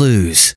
Blues.